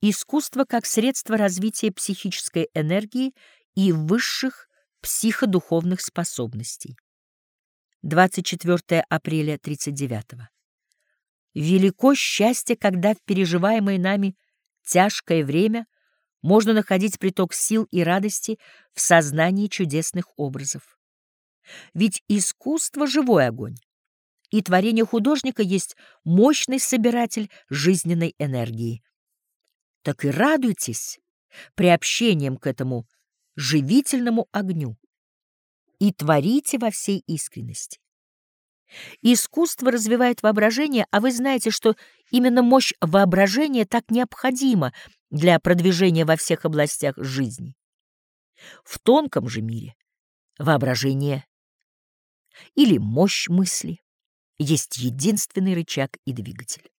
Искусство как средство развития психической энергии и высших психодуховных способностей. 24 апреля 39 -го. Велико счастье, когда в переживаемое нами тяжкое время можно находить приток сил и радости в сознании чудесных образов. Ведь искусство — живой огонь, и творение художника есть мощный собиратель жизненной энергии. Так и радуйтесь приобщением к этому живительному огню и творите во всей искренности. Искусство развивает воображение, а вы знаете, что именно мощь воображения так необходима для продвижения во всех областях жизни. В тонком же мире воображение или мощь мысли есть единственный рычаг и двигатель.